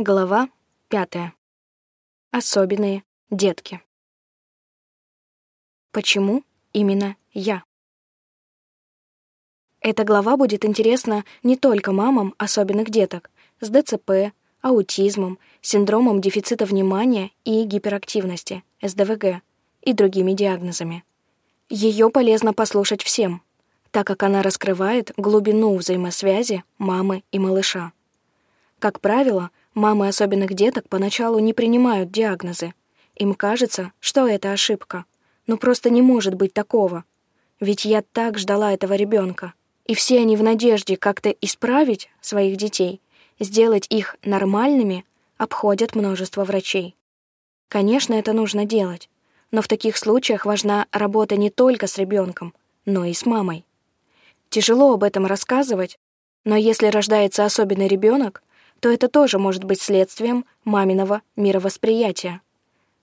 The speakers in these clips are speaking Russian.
Глава пятая. Особенные детки. Почему именно я? Эта глава будет интересна не только мамам особенных деток с ДЦП, аутизмом, синдромом дефицита внимания и гиперактивности, СДВГ и другими диагнозами. Ее полезно послушать всем, так как она раскрывает глубину взаимосвязи мамы и малыша. Как правило, Мамы особенных деток поначалу не принимают диагнозы. Им кажется, что это ошибка. Но просто не может быть такого. Ведь я так ждала этого ребенка. И все они в надежде как-то исправить своих детей, сделать их нормальными, обходят множество врачей. Конечно, это нужно делать. Но в таких случаях важна работа не только с ребенком, но и с мамой. Тяжело об этом рассказывать, но если рождается особенный ребенок, то это тоже может быть следствием маминого мировосприятия.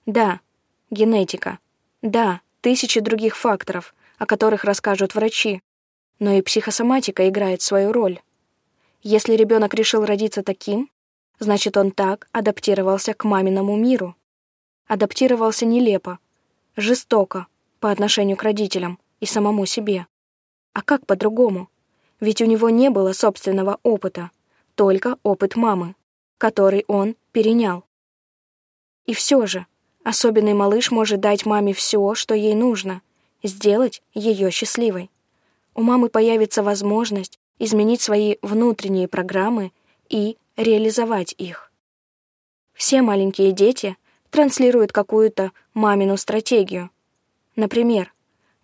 Да, генетика. Да, тысячи других факторов, о которых расскажут врачи. Но и психосоматика играет свою роль. Если ребенок решил родиться таким, значит, он так адаптировался к маминому миру. Адаптировался нелепо, жестоко по отношению к родителям и самому себе. А как по-другому? Ведь у него не было собственного опыта только опыт мамы, который он перенял. И все же, особенный малыш может дать маме все, что ей нужно, сделать ее счастливой. У мамы появится возможность изменить свои внутренние программы и реализовать их. Все маленькие дети транслируют какую-то мамину стратегию. Например,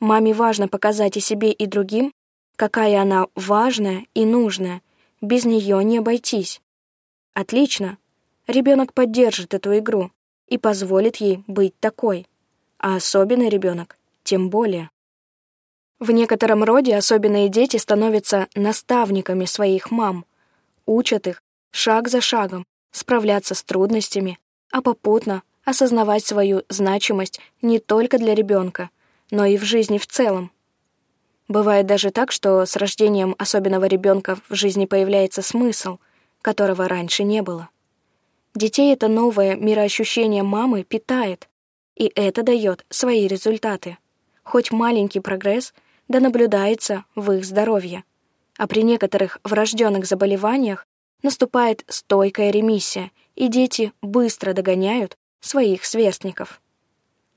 маме важно показать и себе, и другим, какая она важная и нужная, без нее не обойтись. Отлично. Ребенок поддержит эту игру и позволит ей быть такой. А особенный ребенок тем более. В некотором роде особенные дети становятся наставниками своих мам, учат их шаг за шагом справляться с трудностями, а попутно осознавать свою значимость не только для ребенка, но и в жизни в целом. Бывает даже так, что с рождением особенного ребенка в жизни появляется смысл, которого раньше не было. Детей это новое мироощущение мамы питает, и это дает свои результаты. Хоть маленький прогресс да наблюдается в их здоровье. А при некоторых врожденных заболеваниях наступает стойкая ремиссия, и дети быстро догоняют своих сверстников.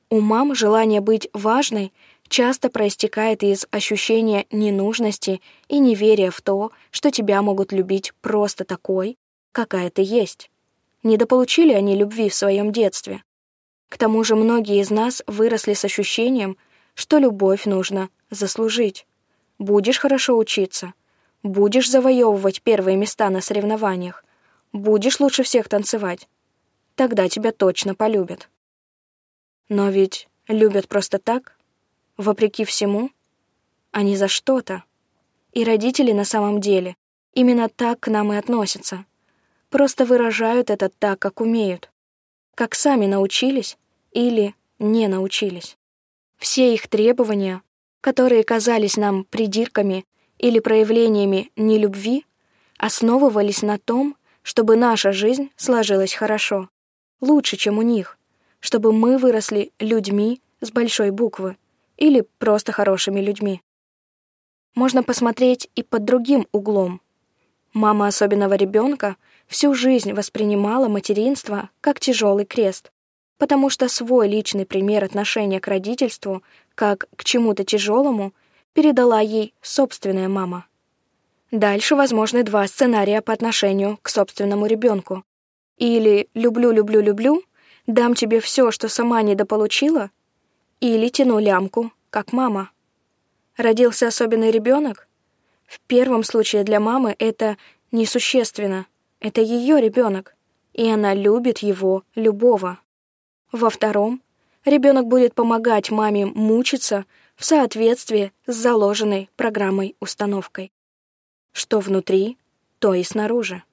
У мам желание быть важной часто проистекает из ощущения ненужности и неверия в то, что тебя могут любить просто такой, какая ты есть. Недополучили они любви в своем детстве. К тому же многие из нас выросли с ощущением, что любовь нужно заслужить. Будешь хорошо учиться, будешь завоевывать первые места на соревнованиях, будешь лучше всех танцевать. Тогда тебя точно полюбят. Но ведь любят просто так? Вопреки всему, не за что-то. И родители на самом деле именно так к нам и относятся. Просто выражают это так, как умеют. Как сами научились или не научились. Все их требования, которые казались нам придирками или проявлениями нелюбви, основывались на том, чтобы наша жизнь сложилась хорошо, лучше, чем у них, чтобы мы выросли людьми с большой буквы, или просто хорошими людьми. Можно посмотреть и под другим углом. Мама особенного ребенка всю жизнь воспринимала материнство как тяжелый крест, потому что свой личный пример отношения к родительству, как к чему-то тяжелому, передала ей собственная мама. Дальше возможны два сценария по отношению к собственному ребенку. Или «люблю-люблю-люблю», «дам тебе все, что сама недополучила», или тяну лямку, как мама. Родился особенный ребенок? В первом случае для мамы это несущественно. Это ее ребенок, и она любит его любого. Во втором ребенок будет помогать маме мучиться в соответствии с заложенной программой-установкой. Что внутри, то и снаружи.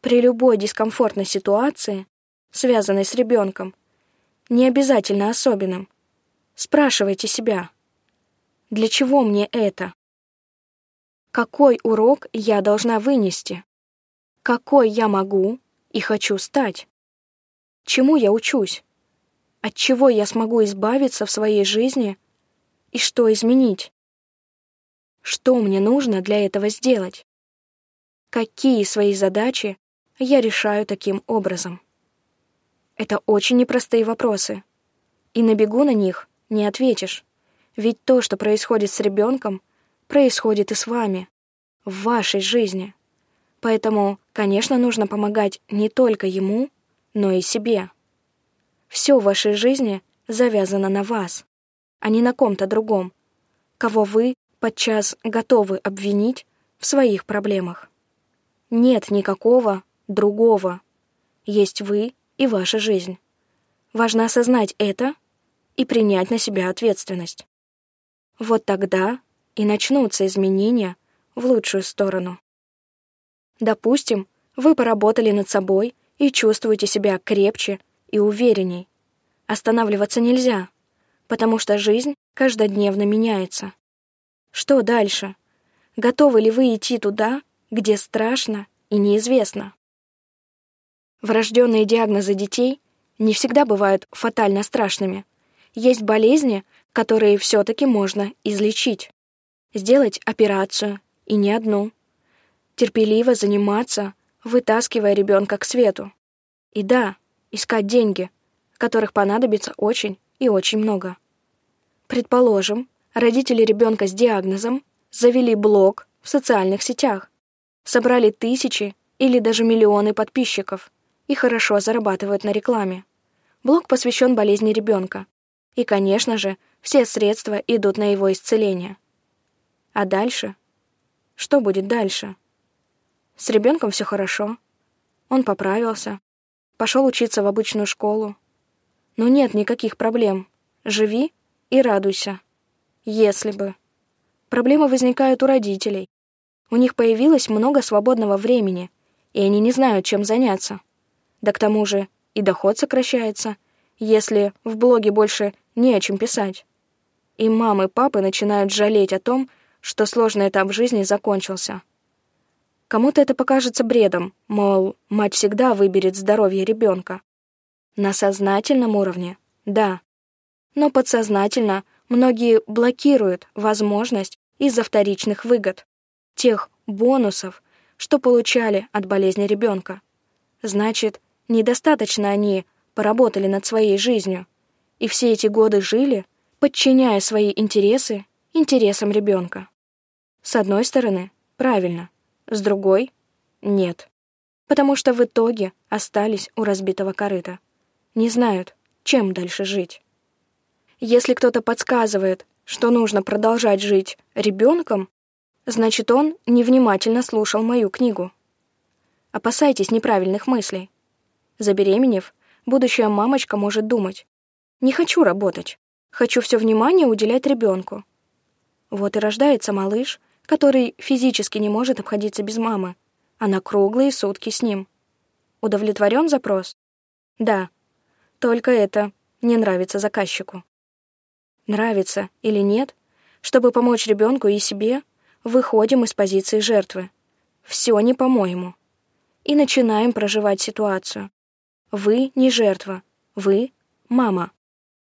При любой дискомфортной ситуации, связанной с ребенком, не обязательно особенным, Спрашивайте себя, для чего мне это? Какой урок я должна вынести? Какой я могу и хочу стать. Чему я учусь? От чего я смогу избавиться в своей жизни и что изменить? Что мне нужно для этого сделать? Какие свои задачи я решаю таким образом? Это очень непростые вопросы. И на бегу на них не ответишь. Ведь то, что происходит с ребенком, происходит и с вами, в вашей жизни. Поэтому, конечно, нужно помогать не только ему, но и себе. Все в вашей жизни завязано на вас, а не на ком-то другом, кого вы подчас готовы обвинить в своих проблемах. Нет никакого другого. Есть вы и ваша жизнь. Важно осознать это и принять на себя ответственность. Вот тогда и начнутся изменения в лучшую сторону. Допустим, вы поработали над собой и чувствуете себя крепче и уверенней. Останавливаться нельзя, потому что жизнь каждодневно меняется. Что дальше? Готовы ли вы идти туда, где страшно и неизвестно? Врожденные диагнозы детей не всегда бывают фатально страшными. Есть болезни, которые все-таки можно излечить. Сделать операцию, и не одну терпеливо заниматься, вытаскивая ребенка к свету. И да, искать деньги, которых понадобится очень и очень много. Предположим, родители ребенка с диагнозом завели блог в социальных сетях, собрали тысячи или даже миллионы подписчиков и хорошо зарабатывают на рекламе. Блог посвящен болезни ребенка. И, конечно же, все средства идут на его исцеление. А дальше? Что будет дальше? С ребенком все хорошо. Он поправился. Пошел учиться в обычную школу. Но нет никаких проблем. Живи и радуйся. Если бы. Проблемы возникают у родителей. У них появилось много свободного времени, и они не знают, чем заняться. Да к тому же и доход сокращается, если в блоге больше не о чем писать. И мамы и папы начинают жалеть о том, что сложный этап жизни закончился. Кому-то это покажется бредом, мол, мать всегда выберет здоровье ребенка. На сознательном уровне — да. Но подсознательно многие блокируют возможность из-за вторичных выгод, тех бонусов, что получали от болезни ребенка. Значит, недостаточно они поработали над своей жизнью, и все эти годы жили, подчиняя свои интересы интересам ребенка. С одной стороны, правильно — с другой — нет. Потому что в итоге остались у разбитого корыта. Не знают, чем дальше жить. Если кто-то подсказывает, что нужно продолжать жить ребенком, значит, он невнимательно слушал мою книгу. Опасайтесь неправильных мыслей. Забеременев, будущая мамочка может думать, «Не хочу работать, хочу все внимание уделять ребенку». Вот и рождается малыш, который физически не может обходиться без мамы, а на круглые сутки с ним. Удовлетворен запрос? Да. Только это не нравится заказчику. Нравится или нет, чтобы помочь ребенку и себе, выходим из позиции жертвы. Все не по-моему. И начинаем проживать ситуацию. Вы не жертва, вы — мама.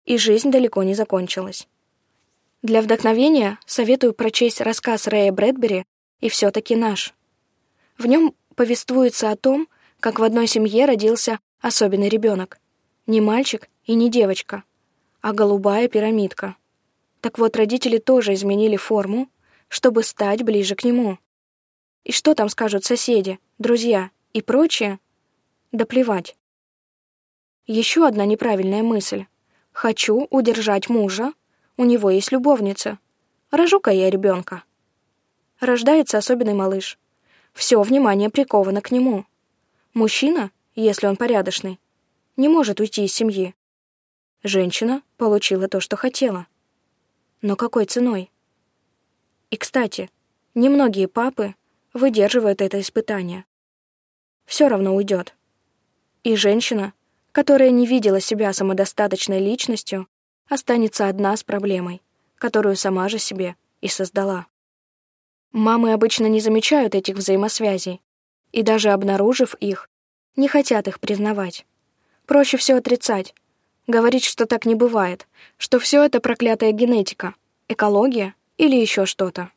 И жизнь далеко не закончилась. Для вдохновения советую прочесть рассказ Рэя Брэдбери «И все-таки наш». В нем повествуется о том, как в одной семье родился особенный ребенок. Не мальчик и не девочка, а голубая пирамидка. Так вот, родители тоже изменили форму, чтобы стать ближе к нему. И что там скажут соседи, друзья и прочее? Да плевать. Еще одна неправильная мысль. Хочу удержать мужа, у него есть любовница. Рожу-ка я ребенка. Рождается особенный малыш. Все внимание приковано к нему. Мужчина, если он порядочный, не может уйти из семьи. Женщина получила то, что хотела. Но какой ценой? И, кстати, немногие папы выдерживают это испытание. Все равно уйдет. И женщина, которая не видела себя самодостаточной личностью, останется одна с проблемой, которую сама же себе и создала. Мамы обычно не замечают этих взаимосвязей, и даже обнаружив их, не хотят их признавать. Проще все отрицать, говорить, что так не бывает, что все это проклятая генетика, экология или еще что-то.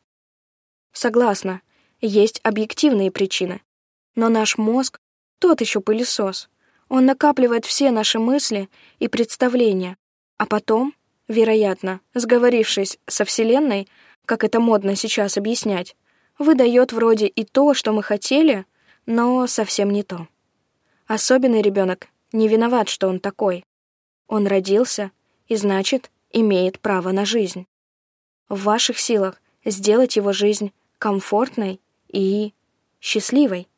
Согласна, есть объективные причины. Но наш мозг — тот еще пылесос. Он накапливает все наши мысли и представления, а потом, вероятно, сговорившись со Вселенной, как это модно сейчас объяснять, выдает вроде и то, что мы хотели, но совсем не то. Особенный ребенок не виноват, что он такой. Он родился и, значит, имеет право на жизнь. В ваших силах сделать его жизнь комфортной и счастливой.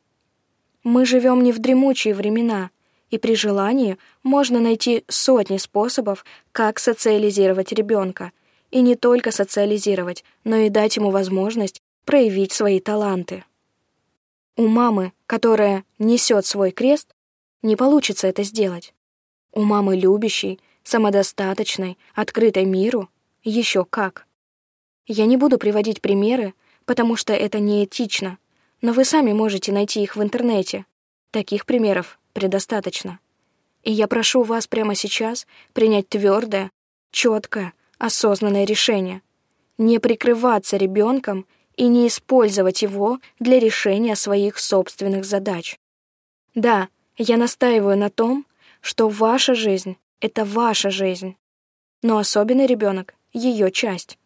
Мы живем не в дремучие времена, и при желании можно найти сотни способов, как социализировать ребенка, и не только социализировать, но и дать ему возможность проявить свои таланты. У мамы, которая несет свой крест, не получится это сделать. У мамы любящей, самодостаточной, открытой миру, еще как. Я не буду приводить примеры, потому что это неэтично, но вы сами можете найти их в интернете. Таких примеров предостаточно. И я прошу вас прямо сейчас принять твердое, четкое, осознанное решение. Не прикрываться ребенком и не использовать его для решения своих собственных задач. Да, я настаиваю на том, что ваша жизнь — это ваша жизнь. Но особенный ребенок — ее часть.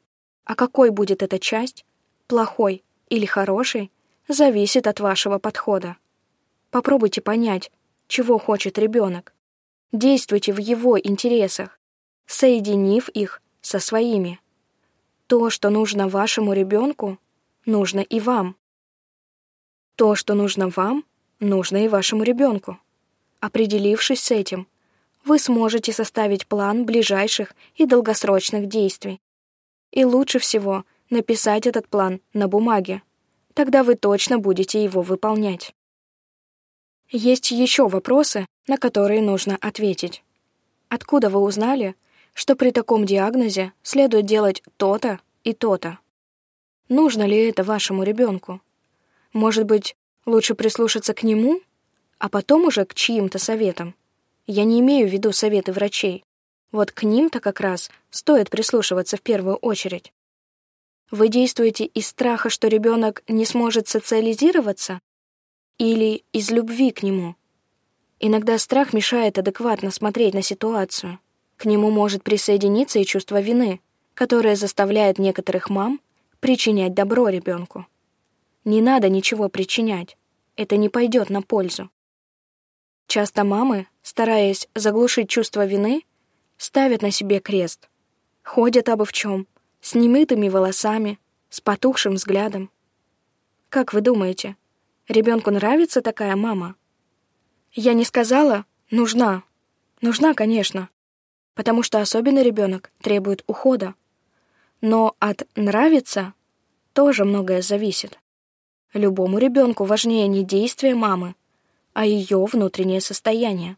А какой будет эта часть, плохой или хороший, зависит от вашего подхода. Попробуйте понять, чего хочет ребенок. Действуйте в его интересах, соединив их со своими. То, что нужно вашему ребенку, нужно и вам. То, что нужно вам, нужно и вашему ребенку. Определившись с этим, вы сможете составить план ближайших и долгосрочных действий. И лучше всего написать этот план на бумаге. Тогда вы точно будете его выполнять. Есть еще вопросы, на которые нужно ответить. Откуда вы узнали, что при таком диагнозе следует делать то-то и то-то? Нужно ли это вашему ребенку? Может быть, лучше прислушаться к нему а потом уже к чьим-то советам. Я не имею в виду советы врачей. Вот к ним-то как раз стоит прислушиваться в первую очередь. Вы действуете из страха, что ребенок не сможет социализироваться? Или из любви к нему? Иногда страх мешает адекватно смотреть на ситуацию. К нему может присоединиться и чувство вины, которое заставляет некоторых мам причинять добро ребенку. Не надо ничего причинять. Это не пойдет на пользу. Часто мамы, стараясь заглушить чувство вины, ставят на себе крест. Ходят обо в чем, с немытыми волосами, с потухшим взглядом. Как вы думаете, ребенку нравится такая мама? Я не сказала «нужна». Нужна, конечно, потому что особенный ребенок требует ухода. Но от «нравится» тоже многое зависит. Любому ребенку важнее не действие мамы, а ее внутреннее состояние.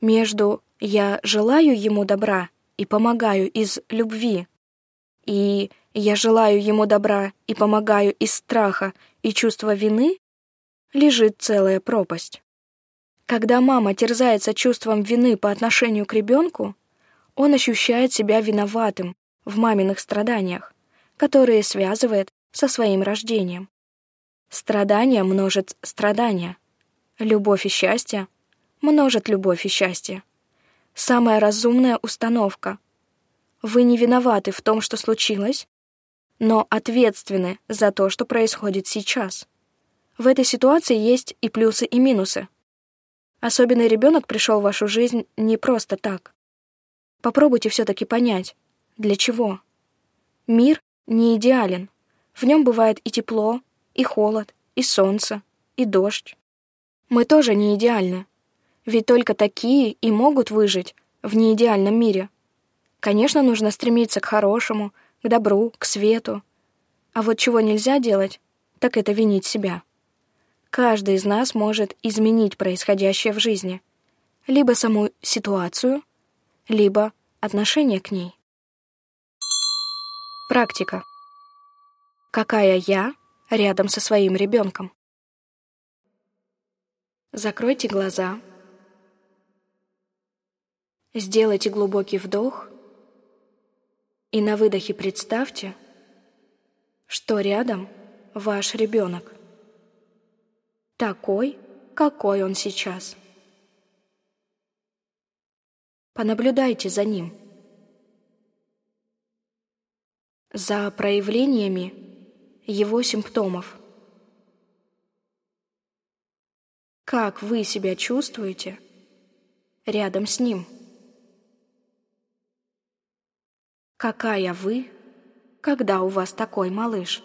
Между «я желаю ему добра и помогаю из любви» и «я желаю ему добра и помогаю из страха и чувства вины» лежит целая пропасть. Когда мама терзается чувством вины по отношению к ребенку, он ощущает себя виноватым в маминых страданиях, которые связывает со своим рождением. Страдание множит страдания — Любовь и счастье множат любовь и счастье. Самая разумная установка. Вы не виноваты в том, что случилось, но ответственны за то, что происходит сейчас. В этой ситуации есть и плюсы, и минусы. Особенный ребенок пришел в вашу жизнь не просто так. Попробуйте все-таки понять, для чего. Мир не идеален. В нем бывает и тепло, и холод, и солнце, и дождь. Мы тоже не идеальны. Ведь только такие и могут выжить в неидеальном мире. Конечно, нужно стремиться к хорошему, к добру, к свету. А вот чего нельзя делать, так это винить себя. Каждый из нас может изменить происходящее в жизни. Либо саму ситуацию, либо отношение к ней. Практика. Какая я рядом со своим ребенком? Закройте глаза. Сделайте глубокий вдох и на выдохе представьте, что рядом ваш ребенок. Такой, какой он сейчас. Понаблюдайте за ним. За проявлениями его симптомов. Как вы себя чувствуете рядом с ним? Какая вы, когда у вас такой малыш?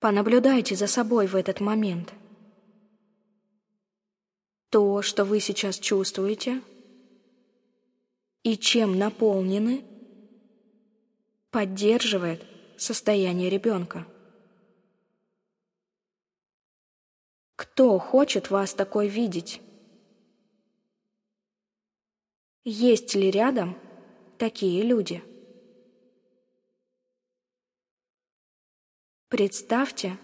Понаблюдайте за собой в этот момент. То, что вы сейчас чувствуете, и чем наполнены, поддерживает состояние ребенка. Кто хочет вас такой видеть? Есть ли рядом такие люди? Представьте,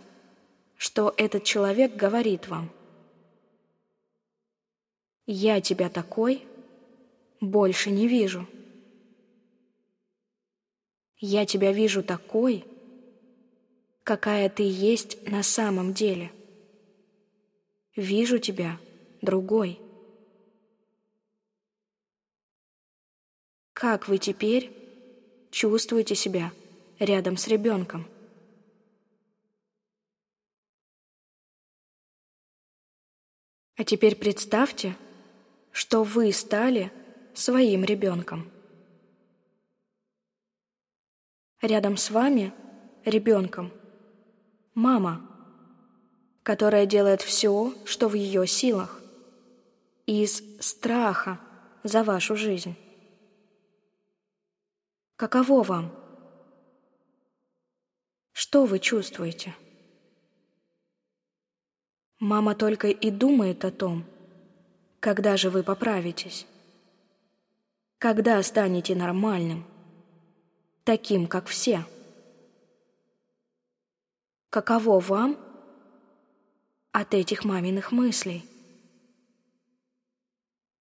что этот человек говорит вам. «Я тебя такой больше не вижу. Я тебя вижу такой, какая ты есть на самом деле. Вижу тебя другой». Как вы теперь чувствуете себя рядом с ребенком? А теперь представьте, что вы стали своим ребенком. Рядом с вами ребенком мама, которая делает все, что в ее силах, из страха за вашу жизнь. Каково вам? Что вы чувствуете? Мама только и думает о том, когда же вы поправитесь. Когда станете нормальным, таким, как все. Каково вам от этих маминых мыслей?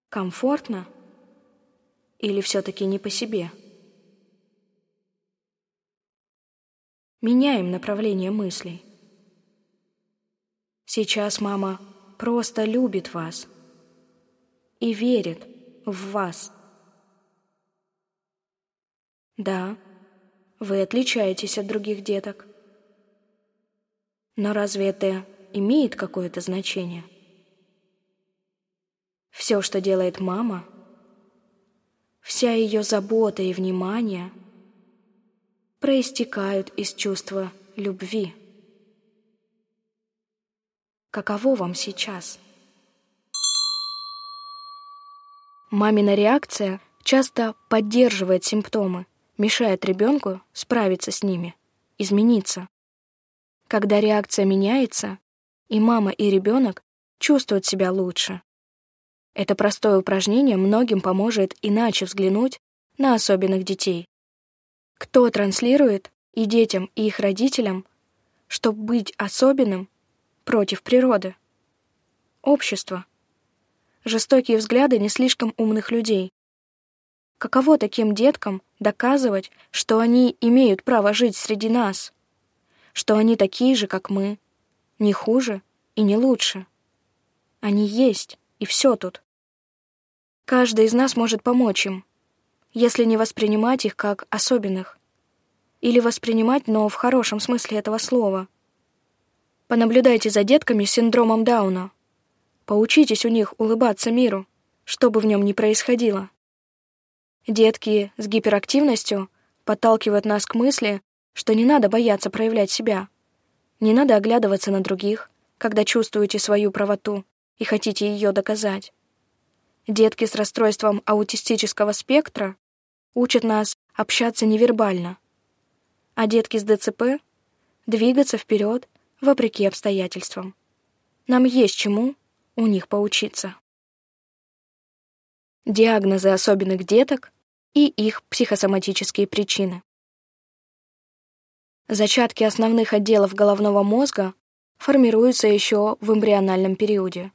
Комфортно или все-таки не по себе? Меняем направление мыслей. Сейчас мама просто любит вас и верит в вас. Да, вы отличаетесь от других деток. Но разве это имеет какое-то значение? Все, что делает мама, вся ее забота и внимание — проистекают из чувства любви. Каково вам сейчас? Мамина реакция часто поддерживает симптомы, мешает ребенку справиться с ними, измениться. Когда реакция меняется, и мама, и ребенок чувствуют себя лучше. Это простое упражнение многим поможет иначе взглянуть на особенных детей. Кто транслирует и детям, и их родителям, чтобы быть особенным против природы? Общество. Жестокие взгляды не слишком умных людей. Каково таким деткам доказывать, что они имеют право жить среди нас? Что они такие же, как мы? Не хуже и не лучше. Они есть, и все тут. Каждый из нас может помочь им, если не воспринимать их как особенных. Или воспринимать, но в хорошем смысле этого слова. Понаблюдайте за детками с синдромом Дауна. Поучитесь у них улыбаться миру, что бы в нем ни происходило. Детки с гиперактивностью подталкивают нас к мысли, что не надо бояться проявлять себя. Не надо оглядываться на других, когда чувствуете свою правоту и хотите ее доказать. Детки с расстройством аутистического спектра учат нас общаться невербально, а детки с ДЦП — двигаться вперед вопреки обстоятельствам. Нам есть чему у них поучиться. Диагнозы особенных деток и их психосоматические причины. Зачатки основных отделов головного мозга формируются еще в эмбриональном периоде.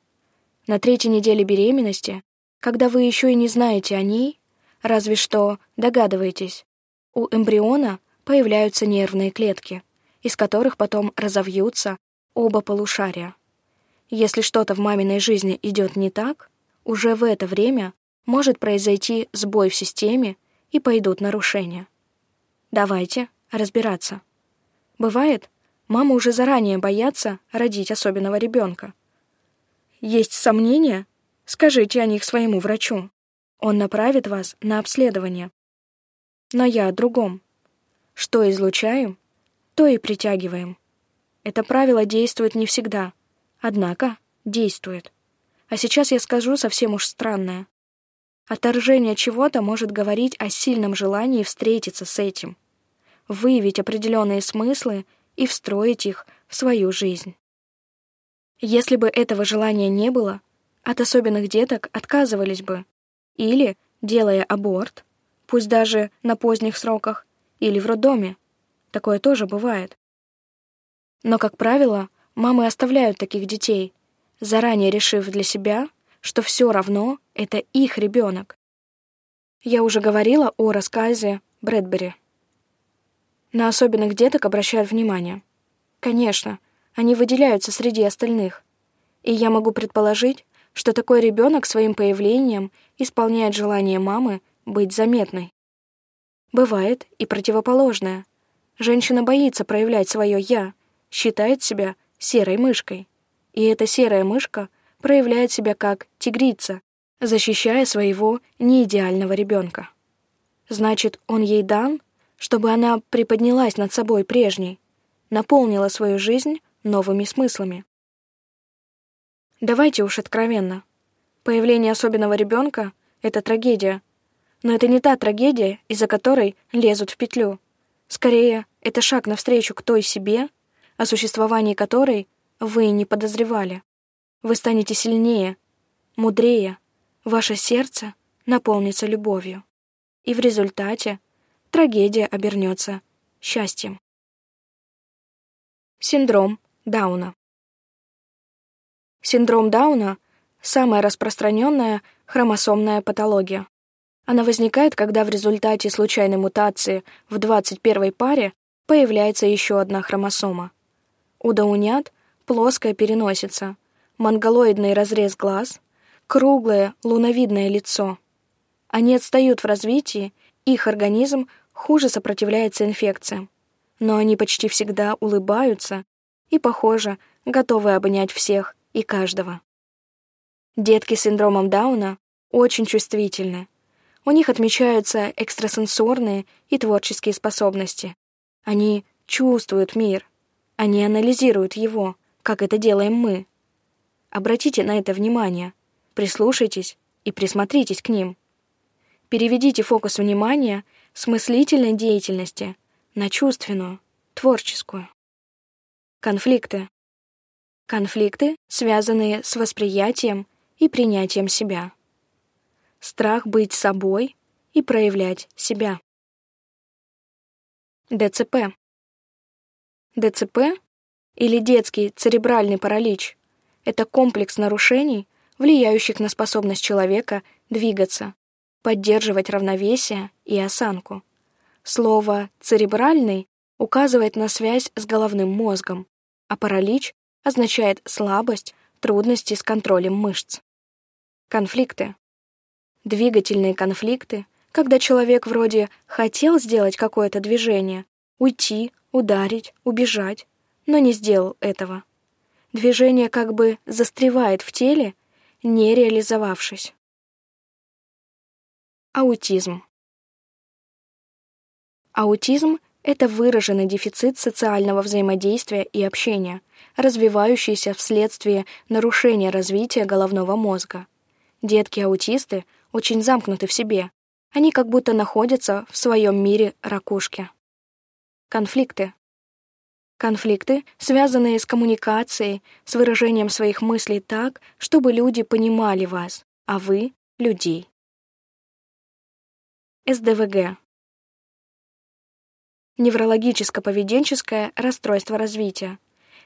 На третьей неделе беременности, когда вы еще и не знаете о ней, разве что догадываетесь, у эмбриона появляются нервные клетки, из которых потом разовьются оба полушария. Если что-то в маминой жизни идет не так, уже в это время может произойти сбой в системе и пойдут нарушения. Давайте разбираться. Бывает, мамы уже заранее боятся родить особенного ребенка. Есть сомнения? Скажите о них своему врачу. Он направит вас на обследование. Но я о другом. Что излучаем, то и притягиваем. Это правило действует не всегда, однако действует. А сейчас я скажу совсем уж странное. Отторжение чего-то может говорить о сильном желании встретиться с этим, выявить определенные смыслы и встроить их в свою жизнь. Если бы этого желания не было, от особенных деток отказывались бы, или, делая аборт, пусть даже на поздних сроках, или в роддоме. Такое тоже бывает. Но, как правило, мамы оставляют таких детей, заранее решив для себя, что все равно это их ребенок. Я уже говорила о рассказе Брэдбери. На особенных деток обращают внимание. Конечно, они выделяются среди остальных. И я могу предположить, что такой ребенок своим появлением исполняет желание мамы быть заметной. Бывает и противоположное. Женщина боится проявлять свое «я», считает себя серой мышкой. И эта серая мышка проявляет себя как тигрица, защищая своего неидеального ребенка. Значит, он ей дан, чтобы она приподнялась над собой прежней, наполнила свою жизнь новыми смыслами. Давайте уж откровенно. Появление особенного ребенка — это трагедия. Но это не та трагедия, из-за которой лезут в петлю. Скорее, это шаг навстречу к той себе, о существовании которой вы не подозревали. Вы станете сильнее, мудрее, ваше сердце наполнится любовью. И в результате трагедия обернется счастьем. Синдром Дауна Синдром Дауна — самая распространенная хромосомная патология. Она возникает, когда в результате случайной мутации в 21 паре появляется еще одна хромосома. У даунят плоская переносица, монголоидный разрез глаз, круглое луновидное лицо. Они отстают в развитии, их организм хуже сопротивляется инфекциям. Но они почти всегда улыбаются и, похоже, готовы обнять всех и каждого. Детки с синдромом Дауна очень чувствительны. У них отмечаются экстрасенсорные и творческие способности. Они чувствуют мир. Они анализируют его, как это делаем мы. Обратите на это внимание, прислушайтесь и присмотритесь к ним. Переведите фокус внимания с мыслительной деятельности на чувственную, творческую. Конфликты. Конфликты, связанные с восприятием и принятием себя. Страх быть собой и проявлять себя. ДЦП. ДЦП или детский церебральный паралич — это комплекс нарушений, влияющих на способность человека двигаться, поддерживать равновесие и осанку. Слово «церебральный» указывает на связь с головным мозгом, а паралич означает слабость, трудности с контролем мышц. Конфликты. Двигательные конфликты, когда человек вроде хотел сделать какое-то движение, уйти, ударить, убежать, но не сделал этого. Движение как бы застревает в теле, не реализовавшись. Аутизм. Аутизм — это выраженный дефицит социального взаимодействия и общения, развивающийся вследствие нарушения развития головного мозга. Детки-аутисты очень замкнуты в себе. Они как будто находятся в своем мире ракушки. Конфликты. Конфликты, связанные с коммуникацией, с выражением своих мыслей так, чтобы люди понимали вас, а вы — людей. СДВГ. Неврологическо-поведенческое расстройство развития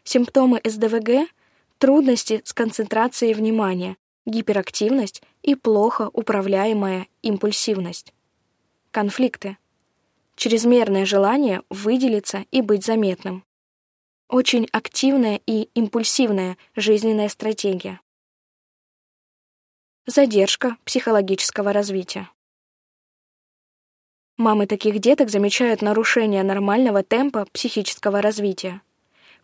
Симптомы СДВГ — трудности с концентрацией внимания, гиперактивность и плохо управляемая импульсивность. Конфликты. Чрезмерное желание выделиться и быть заметным. Очень активная и импульсивная жизненная стратегия. Задержка психологического развития. Мамы таких деток замечают нарушение нормального темпа психического развития.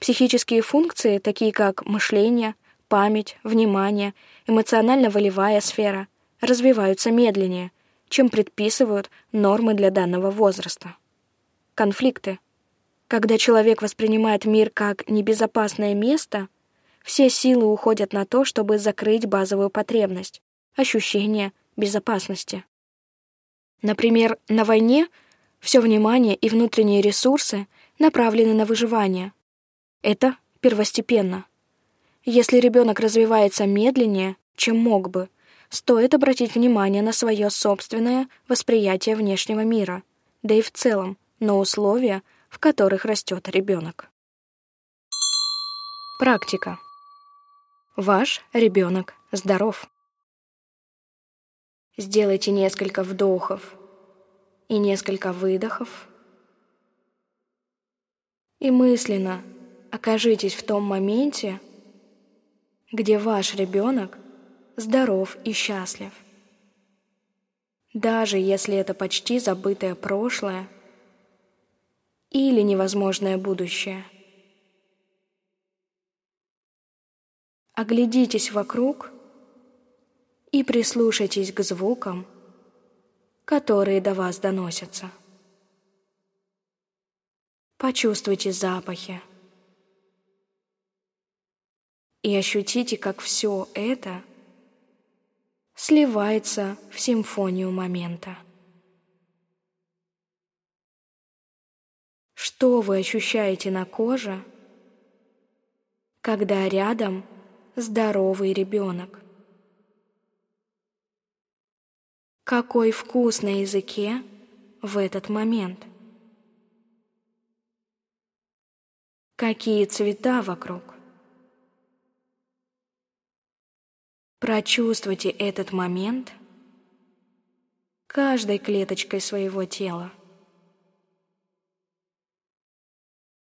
Психические функции, такие как мышление, память, внимание, эмоционально-волевая сфера, развиваются медленнее, чем предписывают нормы для данного возраста. Конфликты. Когда человек воспринимает мир как небезопасное место, все силы уходят на то, чтобы закрыть базовую потребность — ощущение безопасности. Например, на войне все внимание и внутренние ресурсы направлены на выживание. Это первостепенно. Если ребенок развивается медленнее, чем мог бы, стоит обратить внимание на свое собственное восприятие внешнего мира, да и в целом на условия, в которых растет ребенок. Практика. Ваш ребенок здоров. Сделайте несколько вдохов и несколько выдохов. И мысленно окажитесь в том моменте, где ваш ребенок здоров и счастлив. Даже если это почти забытое прошлое или невозможное будущее. Оглядитесь вокруг и прислушайтесь к звукам, которые до вас доносятся. Почувствуйте запахи и ощутите, как все это сливается в симфонию момента. Что вы ощущаете на коже, когда рядом здоровый ребенок? Какой вкус на языке в этот момент? Какие цвета вокруг? Прочувствуйте этот момент каждой клеточкой своего тела.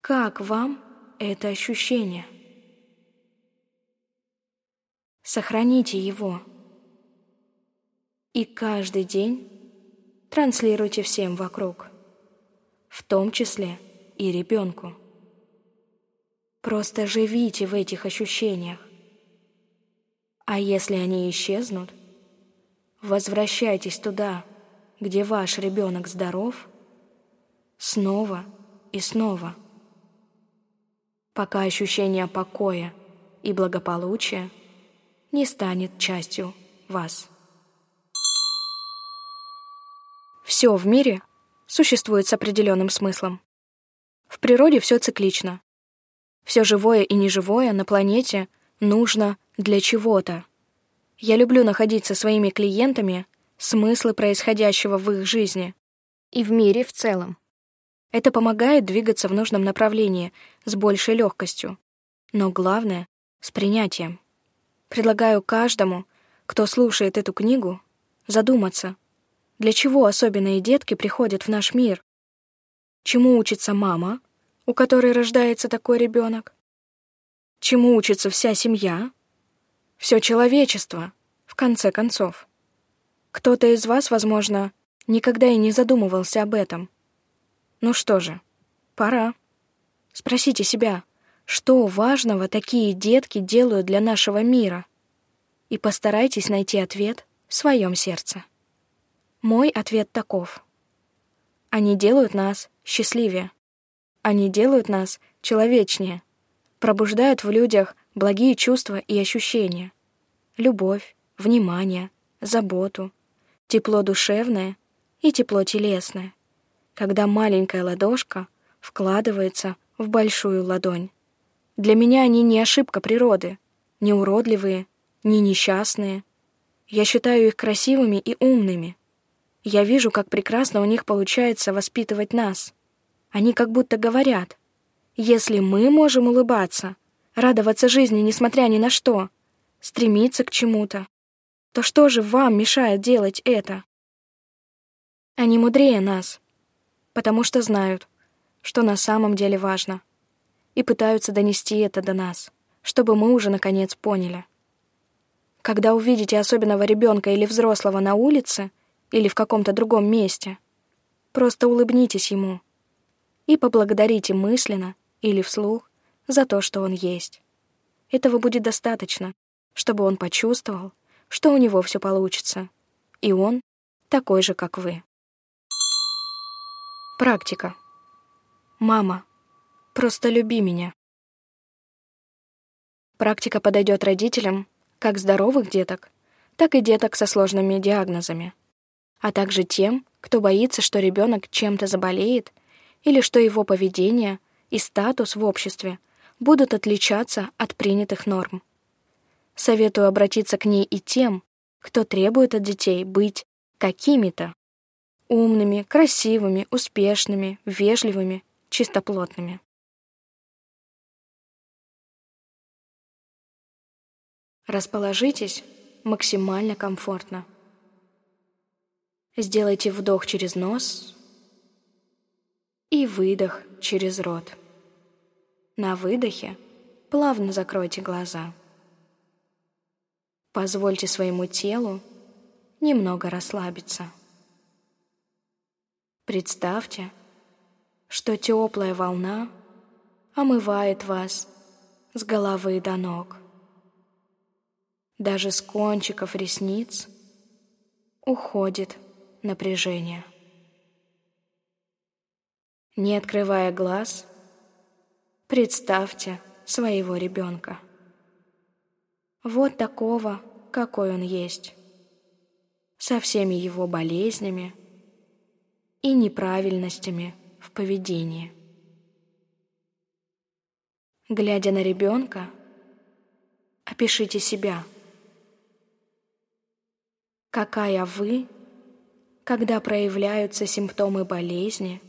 Как вам это ощущение? Сохраните его и каждый день транслируйте всем вокруг, в том числе и ребенку. Просто живите в этих ощущениях. А если они исчезнут, возвращайтесь туда, где ваш ребенок здоров, снова и снова, пока ощущение покоя и благополучия не станет частью вас. Все в мире существует с определенным смыслом. В природе все циклично. Все живое и неживое на планете нужно для чего-то. Я люблю находить со своими клиентами смыслы происходящего в их жизни и в мире в целом. Это помогает двигаться в нужном направлении с большей легкостью, но главное — с принятием. Предлагаю каждому, кто слушает эту книгу, задуматься — для чего особенные детки приходят в наш мир? Чему учится мама, у которой рождается такой ребенок? Чему учится вся семья? Все человечество, в конце концов. Кто-то из вас, возможно, никогда и не задумывался об этом. Ну что же, пора. Спросите себя, что важного такие детки делают для нашего мира? И постарайтесь найти ответ в своем сердце. Мой ответ таков. Они делают нас счастливее. Они делают нас человечнее, пробуждают в людях благие чувства и ощущения. Любовь, внимание, заботу, тепло душевное и тепло телесное, когда маленькая ладошка вкладывается в большую ладонь. Для меня они не ошибка природы, не уродливые, не несчастные. Я считаю их красивыми и умными — я вижу, как прекрасно у них получается воспитывать нас. Они как будто говорят, если мы можем улыбаться, радоваться жизни, несмотря ни на что, стремиться к чему-то, то что же вам мешает делать это? Они мудрее нас, потому что знают, что на самом деле важно, и пытаются донести это до нас, чтобы мы уже наконец поняли. Когда увидите особенного ребенка или взрослого на улице или в каком-то другом месте, просто улыбнитесь ему и поблагодарите мысленно или вслух за то, что он есть. Этого будет достаточно, чтобы он почувствовал, что у него все получится, и он такой же, как вы. Практика. Мама, просто люби меня. Практика подойдет родителям как здоровых деток, так и деток со сложными диагнозами, а также тем, кто боится, что ребенок чем-то заболеет или что его поведение и статус в обществе будут отличаться от принятых норм. Советую обратиться к ней и тем, кто требует от детей быть какими-то умными, красивыми, успешными, вежливыми, чистоплотными. Расположитесь максимально комфортно. Сделайте вдох через нос и выдох через рот. На выдохе плавно закройте глаза. Позвольте своему телу немного расслабиться. Представьте, что теплая волна омывает вас с головы до ног. Даже с кончиков ресниц уходит напряжение. Не открывая глаз, представьте своего ребенка. Вот такого, какой он есть, со всеми его болезнями, и неправильностями в поведении. Глядя на ребенка, опишите себя. Какая вы, когда проявляются симптомы болезни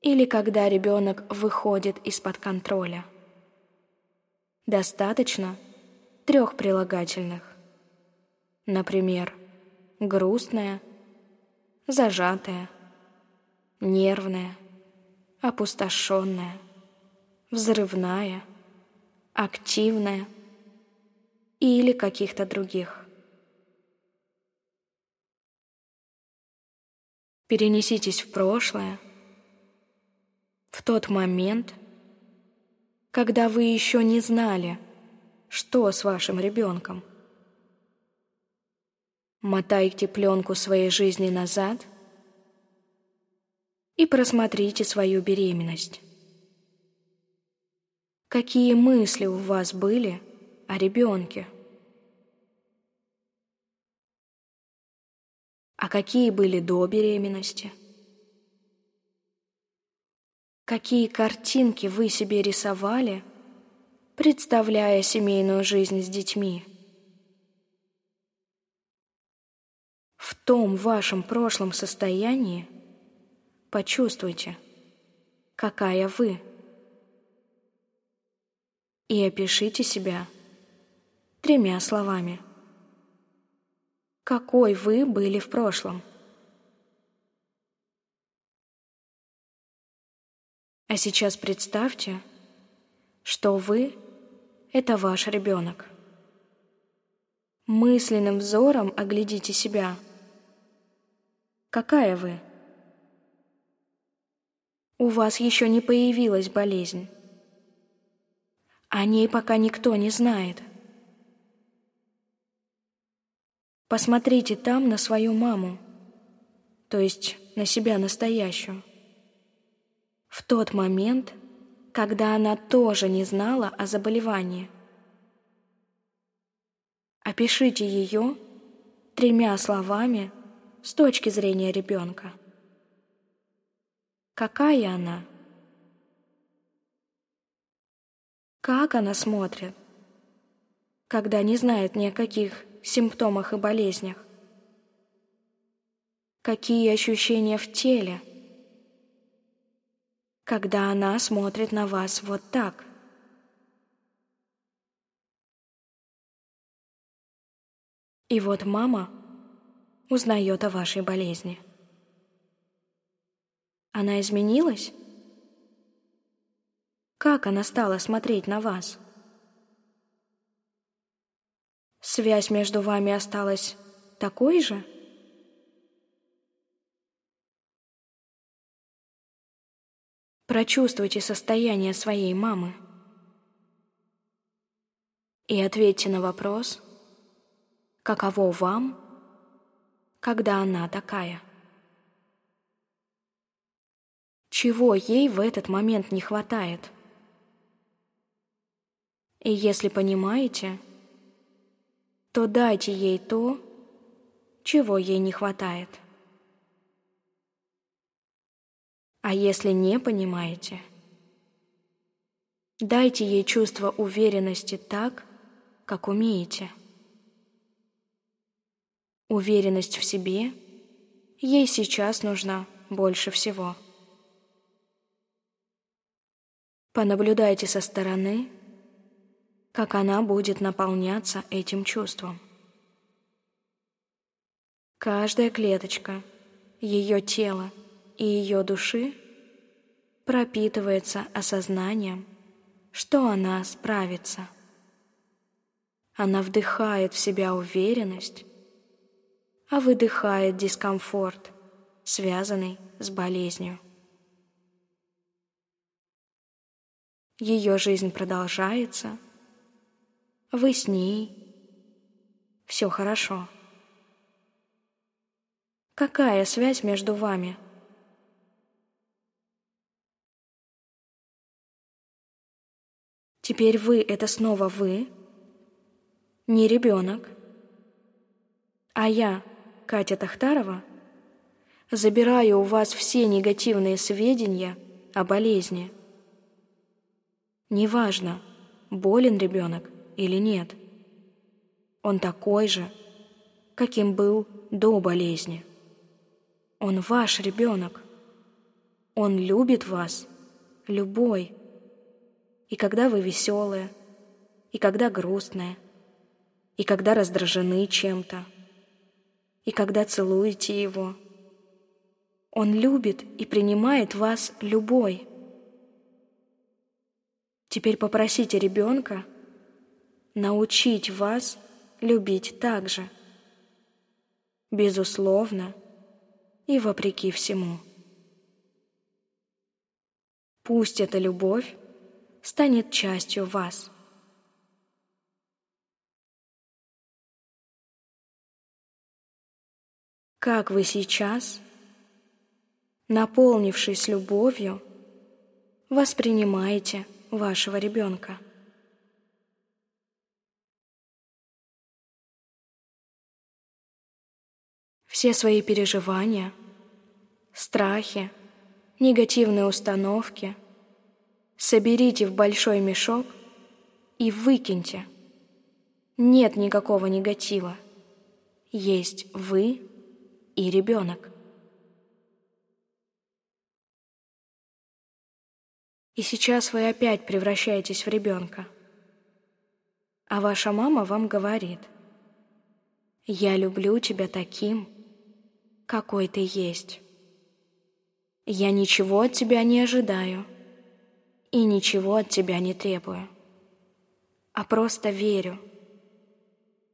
или когда ребенок выходит из-под контроля? Достаточно трех прилагательных. Например, грустная – зажатая, нервная, опустошенная, взрывная, активная или каких-то других. Перенеситесь в прошлое, в тот момент, когда вы еще не знали, что с вашим ребенком. Мотайте пленку своей жизни назад и просмотрите свою беременность. Какие мысли у вас были о ребенке? А какие были до беременности? Какие картинки вы себе рисовали, представляя семейную жизнь с детьми? в том вашем прошлом состоянии, почувствуйте, какая вы. И опишите себя тремя словами. Какой вы были в прошлом? А сейчас представьте, что вы — это ваш ребенок. Мысленным взором оглядите себя — Какая вы? У вас еще не появилась болезнь. О ней пока никто не знает. Посмотрите там на свою маму, то есть на себя настоящую. В тот момент, когда она тоже не знала о заболевании. Опишите ее тремя словами с точки зрения ребенка. Какая она? Как она смотрит, когда не знает ни о каких симптомах и болезнях? Какие ощущения в теле, когда она смотрит на вас вот так. И вот мама узнает о вашей болезни. Она изменилась? Как она стала смотреть на вас? Связь между вами осталась такой же? Прочувствуйте состояние своей мамы и ответьте на вопрос, каково вам, когда она такая. Чего ей в этот момент не хватает? И если понимаете, то дайте ей то, чего ей не хватает. А если не понимаете, дайте ей чувство уверенности так, как умеете. Уверенность в себе ей сейчас нужна больше всего. Понаблюдайте со стороны, как она будет наполняться этим чувством. Каждая клеточка ее тела и ее души пропитывается осознанием, что она справится. Она вдыхает в себя уверенность, а выдыхает дискомфорт, связанный с болезнью. Ее жизнь продолжается, вы с ней, все хорошо. Какая связь между вами – Теперь вы — это снова вы, не ребенок. А я, Катя Тахтарова, забираю у вас все негативные сведения о болезни. Неважно, болен ребенок или нет. Он такой же, каким был до болезни. Он ваш ребенок. Он любит вас, любой и когда вы веселые, и когда грустные, и когда раздражены чем-то, и когда целуете его. Он любит и принимает вас любой. Теперь попросите ребенка научить вас любить так же, безусловно и вопреки всему. Пусть эта любовь станет частью вас. Как вы сейчас, наполнившись любовью, воспринимаете вашего ребенка? Все свои переживания, страхи, негативные установки – соберите в большой мешок и выкиньте. Нет никакого негатива. Есть вы и ребенок. И сейчас вы опять превращаетесь в ребенка. А ваша мама вам говорит, «Я люблю тебя таким, какой ты есть. Я ничего от тебя не ожидаю» и ничего от тебя не требую, а просто верю.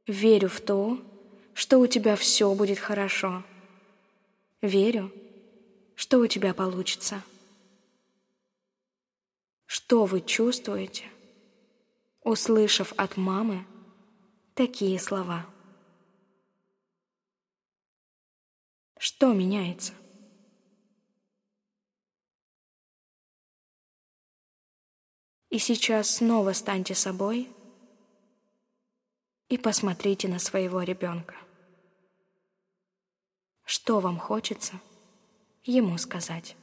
Верю в то, что у тебя все будет хорошо. Верю, что у тебя получится. Что вы чувствуете, услышав от мамы такие слова? Что меняется? И сейчас снова станьте собой и посмотрите на своего ребенка. Что вам хочется ему сказать?